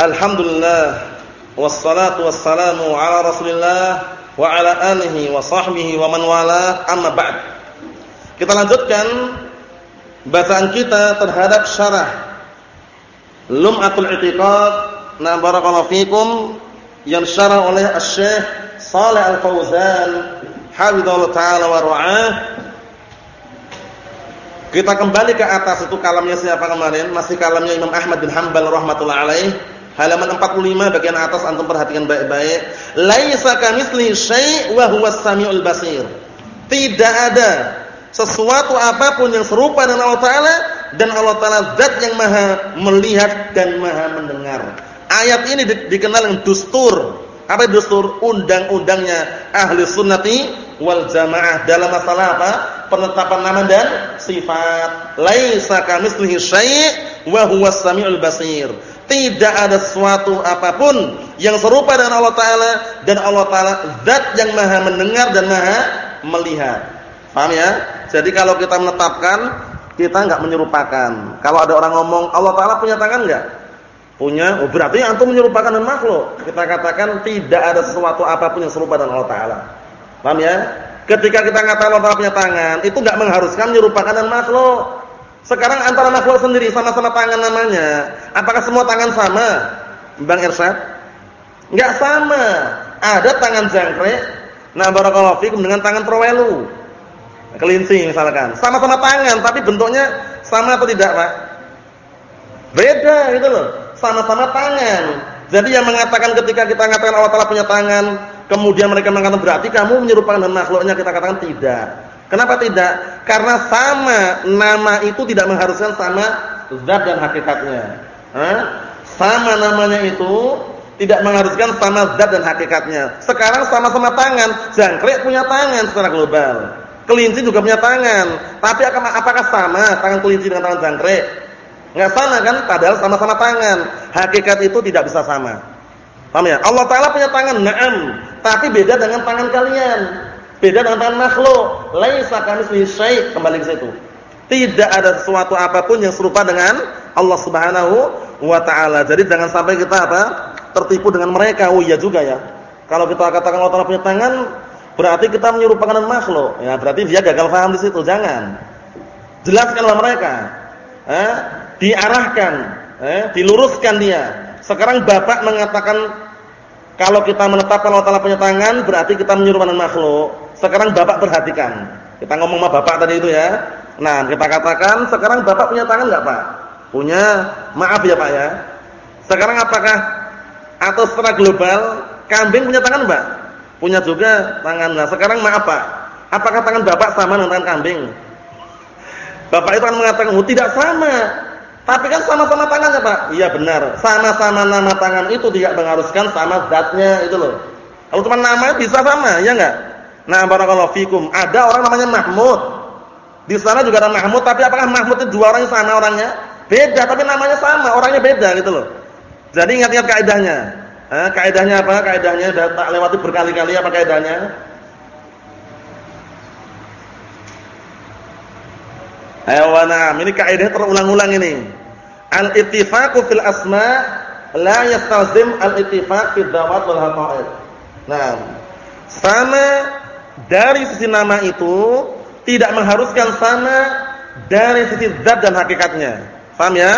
Alhamdulillah wassalatu wassalamu ala Rasulillah wa ala alihi wa sahbihi wa man wala amma ba'd. Kita lanjutkan bacaan kita terhadap syarah Lum'atul I'tiqad na barakallahu fikum yang syarah oleh Asy-Syaikh Shalih Al-Fauzan hafizallahu taala wa ra'ah. Kita kembali ke atas itu kalamnya siapa kemarin? Masih kalamnya Imam Ahmad bin Hanbal rahmatullah alaih Halaman 45 bagian atas antum perhatikan baik-baik. Laisa kamitsli syai' wa huwas samiul basir. Tidak ada sesuatu apa pun yang serupa dengan Allah taala dan Allah taala zat yang Maha melihat dan Maha mendengar. Ayat ini dikenal dengan dustur. Apa dustur? Undang-undangnya ahli sunnati wal jamaah dalam masalah apa? Penetapan nama dan sifat. Laisa kamitslihi syai' wa huwas samiul basir. Tidak ada sesuatu apa pun yang serupa dengan Allah Ta'ala. Dan Allah Ta'ala zat yang maha mendengar dan maha melihat. Paham ya? Jadi kalau kita menetapkan, kita enggak menyerupakan. Kalau ada orang ngomong, Allah Ta'ala punya tangan enggak? Punya. Oh, berarti antum menyerupakan dengan makhluk. Kita katakan tidak ada sesuatu apa pun yang serupa dengan Allah Ta'ala. Paham ya? Ketika kita mengatakan Allah Ta'ala punya tangan, itu enggak mengharuskan menyerupakan dengan makhluk. Sekarang antara makhluk sendiri sama-sama tangan namanya. Apakah semua tangan sama? Bang Irsyad? Enggak sama. Ada tangan jangkrik, nah barakallahu fikum dengan tangan trowelu. Kelinci misalkan. Sama-sama tangan tapi bentuknya sama atau tidak, Pak? Beda gitu loh. Sama-sama tangan. Jadi yang mengatakan ketika kita mengatakan Allah Taala punya tangan, kemudian mereka mengatakan berarti kamu menyerupakan dengan makhluknya, kita katakan tidak. Kenapa tidak? Karena sama nama itu tidak mengharuskan sama zat dan hakikatnya. Hah? Sama namanya itu tidak mengharuskan sama zat dan hakikatnya. Sekarang sama-sama tangan, jangkrik punya tangan secara global. Kelinci juga punya tangan. Tapi apakah sama tangan kelinci dengan tangan jangkrik? Enggak sama kan? Padahal sama-sama tangan. Hakikat itu tidak bisa sama. Paham ya? Allah taala punya tangan, na'am, tapi beda dengan tangan kalian. Beda dengan tangan makhluk. Laisa kamitslihi syai', kembali ke situ. Tidak ada sesuatu apa pun yang serupa dengan Allah Subhanahu wa taala. Jadi jangan sampai kita apa? tertipu dengan mereka. Oh iya juga ya. Kalau kita katakan Allah punya tangan, berarti kita menyerupakan dengan makhluk. Ya, berarti dia gagal paham di situ. Jangan. Jelaskanlah mereka. Eh, diarahkan, eh, diluruskan dia. Sekarang Bapak mengatakan kalau kita menetapkan Allah Taala punya tangan, berarti kita menyerupakan makhluk. Sekarang Bapak perhatikan. Kita ngomong sama Bapak tadi itu ya. Nah, kita katakan sekarang Bapak punya tangan enggak, Pak? Punya. Maaf ya, Pak ya. Sekarang apakah atau secara global kambing punya tangan, Mbak? Punya juga tangan. Nah, sekarang maaf, Pak. Apakah tangan Bapak sama dengan tangan kambing? Bapak itu akan mengatakan, "Oh, tidak sama." Tapi kan sama-sama tangannya, Pak. Iya benar. Sama-sama nama tangan itu tidak mengharuskan sama zatnya itu loh. Kalau cuma nama bisa sama, ya enggak? Nah, barakallahu fikum. Ada orang namanya Mahmud. Di sana juga ada Mahmud, tapi apakah Mahmud itu dua orang sama orangnya? Beda, tapi namanya sama, orangnya beda gitu loh. Jadi ingat-ingat kaidahnya. Eh, kaidahnya apa? Kaidahnya sudah tak lewati berkali-kali apa kaidahnya? Ayo, ini kaidahnya terulang-ulang ini. Al-ittifaqu fil asma la yastalzim al-ittifaq fil dawat wal haqa'iq. Nah, sama dari sisi nama itu tidak mengharuskan sama dari sisi zat dan hakikatnya. Paham ya?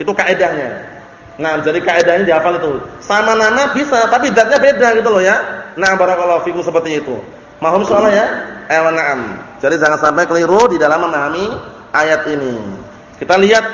Itu kaidahnya. Nah, jadi kaidahnya dihafal itu. Sama nama bisa, tapi zatnya beda gitu loh ya. Nah, barakallahu fikum seperti itu. Mohon soalnya ya? Eh, na'am. Jadi jangan sampai keliru di dalam memahami ayat ini. Kita lihat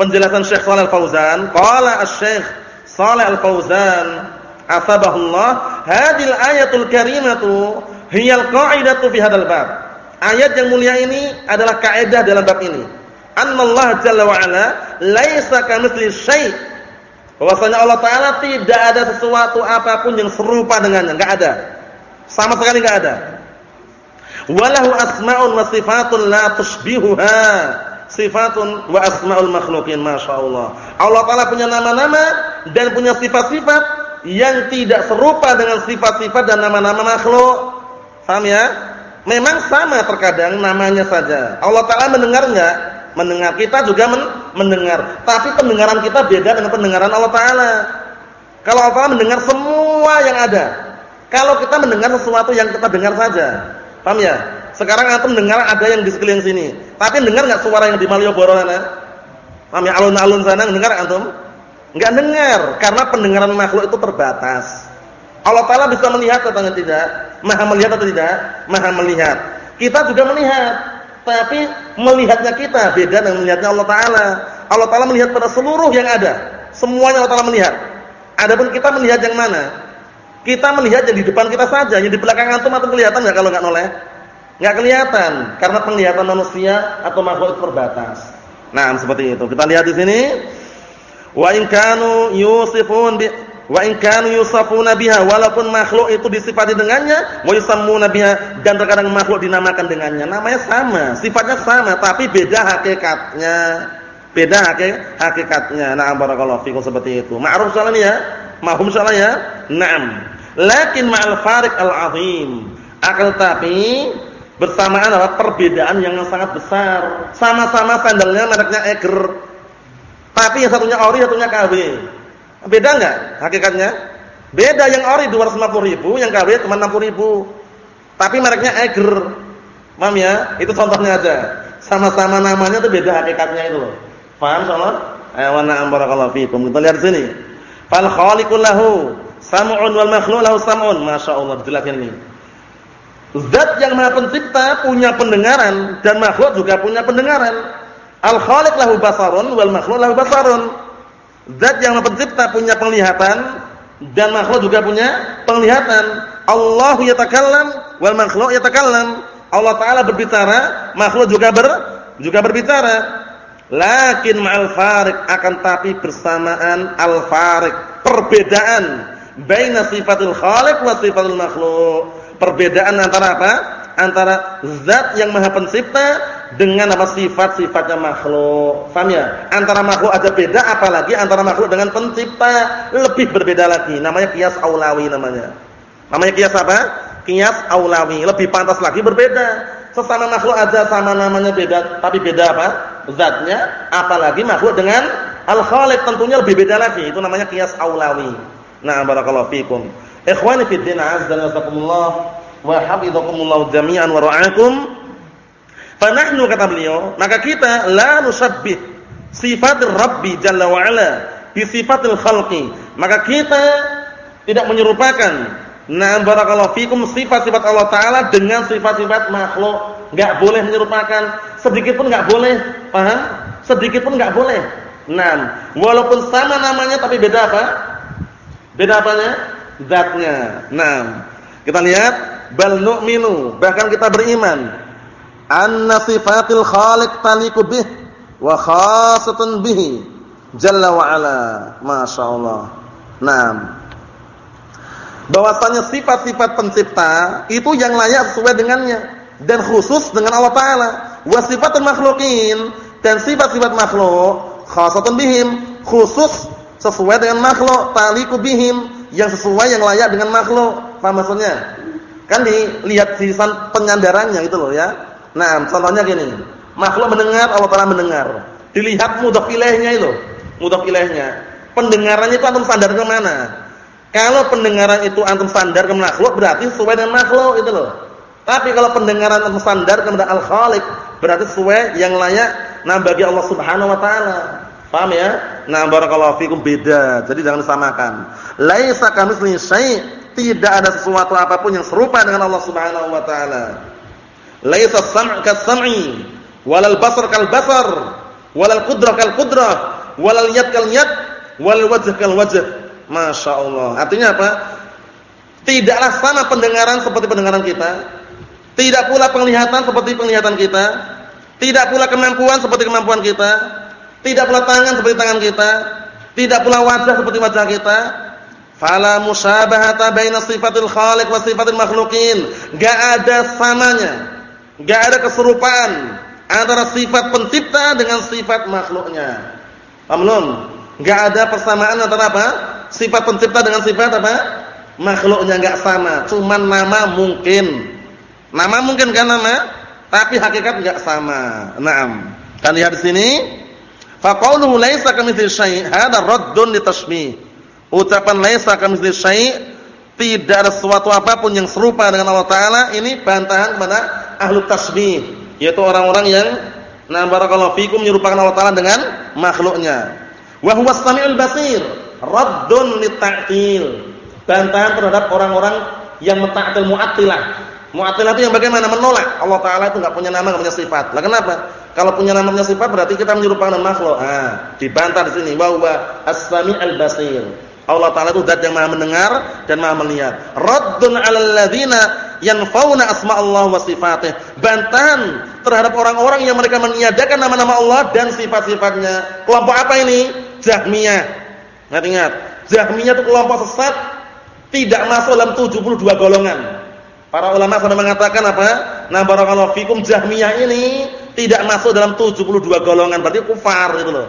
penjelasan Syekh Shalal Al-Fauzan. Qala Asy-Syekh Shalal Al-Fauzan, asabahullah, hadil ayatul karimatu hiyal qa'idatu fi hadzal bab. Ayat yang mulia ini adalah kaidah dalam bab ini. Annallahu jalla wa ala laisa kamitsli syai'. Bahwasanya Allah taala tidak ada sesuatu apa pun yang serupa dengannya, enggak ada. Sama sekali enggak ada. Walahu asmaun wa sifatun la tushbihuha. Sifatun wa asmaul makhluqin masyaallah. Allah taala punya nama-nama dan punya sifat-sifat yang tidak serupa dengan sifat-sifat dan nama-nama makhluk. Paham ya? Memang sama terkadang namanya saja. Allah Taala mendengar enggak? mendengar. Kita juga men mendengar. Tapi pendengaran kita beda dengan pendengaran Allah taala. Kalau Allah taala mendengar semua yang ada. Kalau kita mendengar sesuatu yang kita dengar saja. Paham ya? Sekarang antum dengar ada yang di sekeliling sini. Tapi dengar enggak suara yang di Malioboro sana? Paham ya? Alun-alun sana dengar antum? Enggak dengar karena pendengaran makhluk itu terbatas. Allah taala bisa melihat atau tidak? Maha melihat atau tidak? Maha melihat. Kita juga melihat, tapi melihatnya kita beda dengan melihatnya Allah taala. Allah taala melihat pada seluruh yang ada. Semuanya Allah taala melihat. Adapun kita melihat yang mana? Kita melihat yang di depan kita saja, yang di belakang antum atau kelihatan enggak kalau enggak noleh? Enggak kelihatan karena penglihatan manusia atau makhluk terbatas. Nah, seperti itu. Kita lihat di sini. Wa in kanu yusifun Wa in kanu yusafuna biha walaupun makhluk itu disifati dengannya, wa yusammuna biha dan terkadang makhluk dinamakan dengannya. Namanya sama, sifatnya sama tapi beda hakikatnya. Beda hakik hakikatnya. Na'am barakallahu fikum seperti itu. Ma'ruf soalnya ya? Mahum soalnya ya? Naam. Lakin ma'al farik al-'azim. Akal tapi bersamaan adalah perbedaan yang sangat besar. Sama-sama sandalnya mereknya Eger. Tapi yang satunya ori, satunya KW. Beda enggak hakikatnya? Beda yang ori 250 ribu, yang KW cuma 60 ribu. Tapi mereknya Eger. Paham ya? Itu contohnya aja. Sama-sama namanya itu beda hakikatnya itu loh. Paham soalnya? Ayo wa na'am barakallahu fikum. Kita lihat sini. Fal khaliqul lahu sam'un wal makhluq lahu sam'un. Masyaallah dijelaskan ini. Zat yang Maha Pencipta punya pendengaran dan makhluk juga punya pendengaran. Al khaliq lahu basarun wal makhluq lahu basarun. Zat yang pencipta punya penglihatan dan makhluk juga punya penglihatan. Allah yatakallam wal makhluk yatakallam. Allah taala berbicara, makhluk juga ber juga berbicara. Lakin ma'al farik akan tapi bersamaan al farik, perbedaan baina sifatul khaliq wa sifatul makhluk. Perbedaan antara apa? Antara zat yang Maha Pencipta dengan apa sifat-sifatnya makhluk. Paham ya? Antara makhluk aja beda apalagi antara makhluk dengan pencipta lebih berbeda lagi. Namanya kias aulawi namanya. Namanya kias apa? Kias aulawi, lebih pantas lagi berbeda. Sesama makhluk aja sama namanya beda, tapi beda apa? Zatnya, apalagi makhluk dengan al-khaliq tentunya lebih beda lagi. Itu namanya kias aulawi. Nah, barakallahu fikum. Ikhwani fid din, azza wa jalla wa hafizakumullah jami'an wa ra'akum. Fanahnu kata beliau, maka kita la nusabbih sifat Rabbi jalla wa ala bi sifatil khalqi. Maka kita tidak menyerupakan na barakallahu fikum sifat-sifat Allah taala dengan sifat-sifat makhluk. Enggak boleh menyerupakan, sedikit pun enggak boleh. Paham? Sedikit pun enggak boleh. Nah, walaupun sama namanya tapi beda apa? Beda apanya? Zatnya. Nah, kita lihat bal nu'minu, bahkan kita beriman anna sifatil khaliq taliqu bih wa khasatan bihi. Jalla wa ala. Masyaallah naam. Bahwasanya sifat-sifat pencipta itu yang layak sesuai dengannya dan khusus dengan Allah taala. Wa sifatul makhluqin dan sifat-sifat makhluk khasatan bihim khusus sesuai dengan makhluk taliqu bihim yang sesuai yang layak dengan makhluk. Paham maksudnya? Kan dilihat sisan penyandarannya itu loh ya Nah, contohnya gini. Makhluk mendengar, Allah Taala mendengar. Dilihat mudhaf ilaihnya itu. Mudhaf ilaihnya. Pendengarannya itu antum sandar ke mana? Kalau pendengaran itu antum sandar ke makhluk berarti sesuai dengan makhluk itu loh. Tapi kalau pendengaran antum sandar kepada Al-Khaliq berarti sesuai yang layak nah bagi Allah Subhanahu wa taala. Paham ya? Nah, barakallahu fikum beda. Jadi jangan disamakan. Laisa kamitsli syai', tidak ada sesuatu apa pun yang serupa dengan Allah Subhanahu wa taala. Laisa sam' kas-sam'i, walal basar kal basar, walal qudrah kal qudrah, walal yad kal yad, walal wajh kal wajh. Masya Allah. Artinya apa? Tidaklah sama pendengaran seperti pendengaran kita. Tidak pula penglihatan seperti penglihatan kita. Tidak pula kemampuan seperti kemampuan kita. Tidak pula tangan seperti tangan kita. Tidak pula wajah seperti wajah kita. Fala musyabahata baina sifatil khaliq wa sifatil makhluqin. Enggak ada samanya Enggak ada keserupaan antara sifat pencipta dengan sifat makhluknya. Paham belum? Enggak ada persamaan antara apa? Sifat pencipta dengan sifat apa? Makhluknya enggak sama, cuman nama mungkin. Nama mungkin kan nama, tapi hakikat enggak sama. Naam. Kan lihat di sini, fa qawluhu laisa kamitsli syai' hada raddun li. Ucapan laisa kamitsli syai' tidak ada sesuatu apa pun yang serupa dengan Allah taala, ini bantahan kepada ahlu tasbih, yaitu orang-orang yang na barakallahu fikum menyerupakan Allah taala dengan makhluknya. Wa huwa samiul basir, raddun li ta'til. Bantahan terhadap orang-orang yang menta'til mu'attilah Mu'attilah itu yang bagaimana menolak Allah taala itu enggak punya nama, enggak punya sifat. Lah kenapa? Kalau punya nama punya sifat berarti kita menyerupakan makhluk. Ah, dibantah di sini wa huwa as-sami'ul basir. Allah taala itu zat yang Maha mendengar dan Maha melihat. Raddun 'alal ladzina yanfauna asma'allah wa sifatih. Bantahan terhadap orang-orang yang mereka meniadakan nama-nama Allah dan sifat-sifatnya. Kelompok apa ini? Jahmiyah. Ingat-ingat, Jahmiyah itu kelompok sesat tidak masuk dalam 72 golongan. Para ulama sudah mengatakan apa? Nah barakallahu fikum Jahmiyah ini tidak masuk dalam 72 golongan, berarti kufar gitu loh.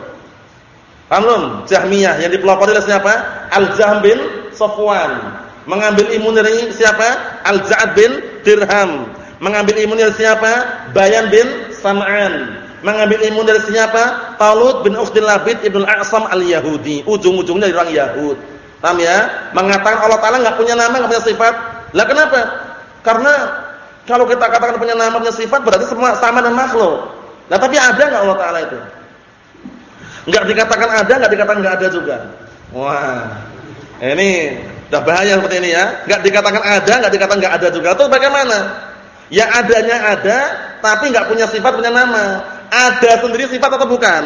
Paham belum? Jahmiyah yang dipelopori oleh siapa? Al-Jahm bin Safwan. Mengambil imun dari siapa? Al-Ja'ad bin Dirham. Mengambil imun dari siapa? Bayan bin Sam'an. Mengambil imun dari siapa? Talut bin Uqdil Labid Ibnu Al-A'sam Al-Yahudi. Ujung-ujungnya orang Yahud. Paham ya? Mengatakan Allah Taala enggak punya nama, enggak punya sifat. Lah kenapa? Karena kalau kita katakan punya nama punya sifat berarti semua sama dengan makhluk. Nah tapi ada nggak Allah Taala itu? Enggak dikatakan ada, enggak dikatakan enggak ada juga. Wah, ini udah bahaya seperti ini ya. Enggak dikatakan ada, enggak dikatakan enggak ada juga. Itu bagaimana? Ya adanya ada, tapi enggak punya sifat, punya nama. Ada sendiri sifat atau bukan?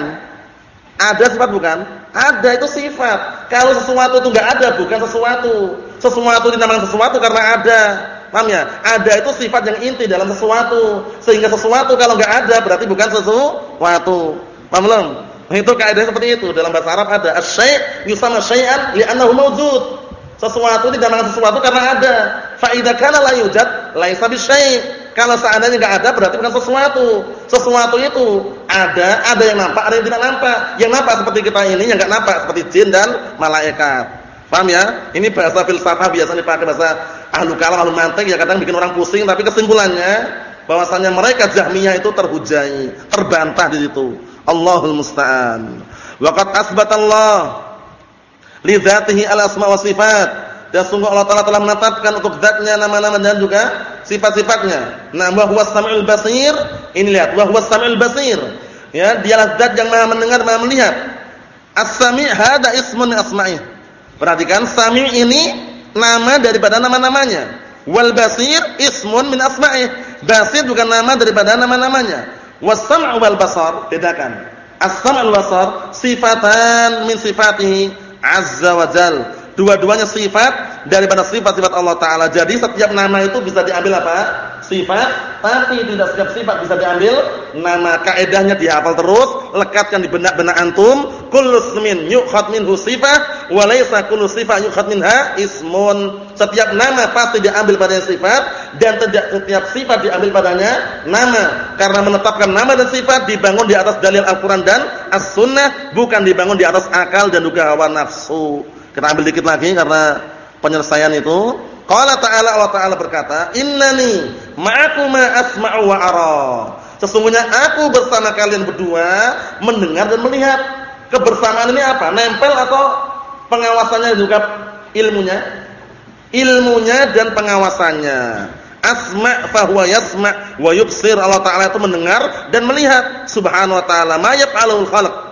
Ada sifat bukan? Ada itu sifat. Kalau sesuatu itu enggak ada, bukan sesuatu. Sesuatu dinamakan sesuatu karena ada. Paham ya? Ada itu sifat yang inti dalam sesuatu. Sehingga sesuatu kalau enggak ada berarti bukan sesuatu. Paham belum? Nah, itu kaidah seperti itu. Dalam bahasa Arab ada asy-syai' yusamma syai'an li'annahu mawjud. Sesuatu dinamakan sesuatu karena ada. Fa idza kana la laisa bisyai'. Kalau seandainya enggak ada berarti bukan sesuatu. Sesuatu itu ada, ada yang nampak, ada yang tidak nampak. Yang nampak seperti kita ini, yang enggak nampak seperti jin dan malaikat. Paham ya? Ini bahasa filsafah biasanya dipakai bahasa ahlu kalam, ahlu mantik ya kadang bikin orang pusing tapi kesimpulannya bahwasanya mereka Jahmiyah itu terhujai, terbantah di situ. Allahul musta'an. Waqad asbatallah li dzatihi al-asma wa sifat. Dan sungguh Allah Taala telah menetapkan untuk zatnya nama-nama dan juga sifat-sifatnya. Nah, wa huwas samiul basir. Ini lihat, wa huwas samiul basir. Ya, dialah zat yang Maha mendengar, Maha melihat. As-Sami' hada ismun asma'i. Perhatikan, Sami' ini nama daripada nama-namanya. Wal basir ismun min asma'ih. Basir bukan nama daripada nama-namanya. Was-sam'u wal basar, bedakan. As-sam'u wal basar sifatan min sifatihi azza wa jal. Dua-duanya sifat daripada sifat-sifat Allah taala. Jadi setiap nama itu bisa diambil apa? Sifat, tapi tidak setiap sifat bisa diambil nama. Kaedahnya dihafal terus, lekatkan di benak-benak antum. Kullu ismin yukhad minhu sifat, wa laysa kullu sifat yukhad minha ismun. Setiap nama pasti diambil pada sifat dan tidak setiap sifat diambil padanya nama. Karena menetapkan nama dan sifat dibangun di atas dalil Al-Qur'an dan As-Sunnah, bukan dibangun di atas akal dan juga hawa nafsu. Kita ambil dikit lagi karena penyelesaian itu Qala ta'ala Allah Ta'ala berkata, "Innani ma'akuma asma'u wa ara." Sesungguhnya aku bersama kalian berdua mendengar dan melihat. Kebersamaan ini apa? Nempel atau pengawasannya juga ilmunya? Ilmunya dan pengawasannya. Asma' fahuwa yasma' wa yubsir. Allah Ta'ala itu mendengar dan melihat. Subhanahu wa ta'ala ma yaf'alul khalq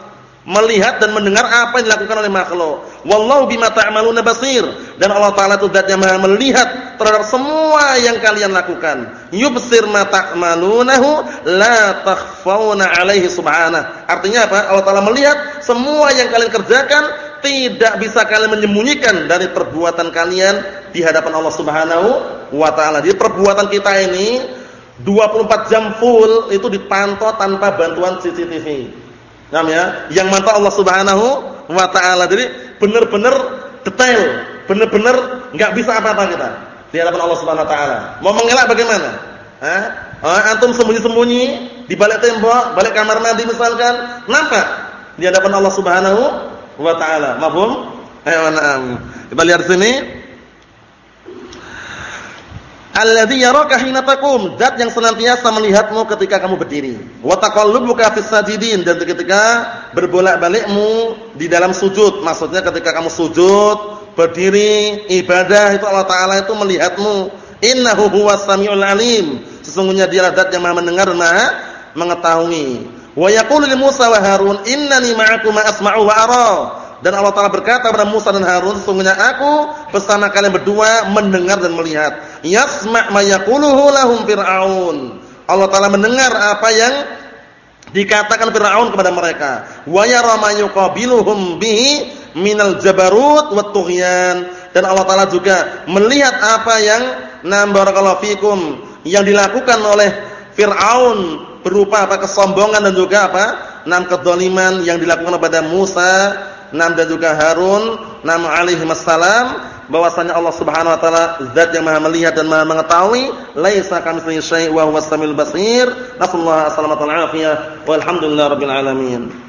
melihat dan mendengar apa yang dilakukan oleh makhluk. Wallahu bima ta'maluna basir. Dan Allah Taala itu zat yang Maha melihat terhadap semua yang kalian lakukan. Yubsir ma ta'malunahu la takhfauna 'alaihi subhanahu. Artinya apa? Allah Taala melihat semua yang kalian kerjakan tidak bisa kalian menyembunyikan dari perbuatan kalian di hadapan Allah Subhanahu wa taala. Jadi perbuatan kita ini 24 jam full itu dipantau tanpa bantuan CCTV. Ya? Yang mantap Allah Subhanahu wa taala. Jadi benar-benar detail, benar-benar enggak bisa apa-apa kita di hadapan Allah Subhanahu wa taala. Mau mengelak bagaimana? Hah? Antum sembunyi-sembunyi di balik tembok, balik kamar mandi misalkan, nampak di hadapan Allah Subhanahu wa taala. Mafhum? Ayo na'am. Kita lihat sini. Alladzi yaraka hina taqum, zat yang senantiasa melihatmu ketika kamu berdiri. Wa taqallubuka fis sajidin dan ketika berbolak-balikmu di dalam sujud. Maksudnya ketika kamu sujud, berdiri, ibadah itu Allah taala itu melihatmu. Innahu huwas samiul alim. Sesungguhnya dialah zat yang Maha mendengar dan Maha mengetahui. Wa yaqulu li Musa wa Harun, "Innani ma'akuma asma'u wa ara." Dan Allah Taala berkata kepada Musa dan Harun, sesungguhnya aku bersama kalian berdua mendengar dan melihat. Yasma' ma yaquluhu lahum Fir'aun. Allah Taala mendengar apa yang dikatakan Firaun kepada mereka. Wa yara ma yuqabiluhum bihi minal jabarut tughyan. Dan Allah Taala juga melihat apa yang nam barakallahu fikum yang dilakukan oleh Firaun berupa apa kesombongan dan juga apa? Nam kedzaliman yang dilakukan kepada Musa Nam dan juga Harun, nam alaihi wassalam bahwasanya Allah Subhanahu wa taala zat yang Maha melihat dan Maha mengetahui, laisa kamitslihi syai' wa huwas samiul basir. Nasallahu alaihi wasallam walhamdulillahirabbil alamin.